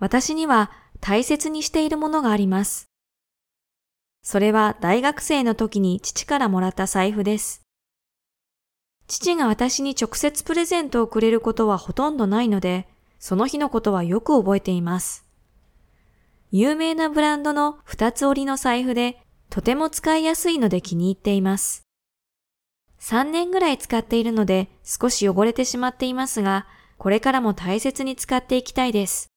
私には大切にしているものがあります。それは大学生の時に父からもらった財布です。父が私に直接プレゼントをくれることはほとんどないので、その日のことはよく覚えています。有名なブランドの二つ折りの財布で、とても使いやすいので気に入っています。3年ぐらい使っているので少し汚れてしまっていますが、これからも大切に使っていきたいです。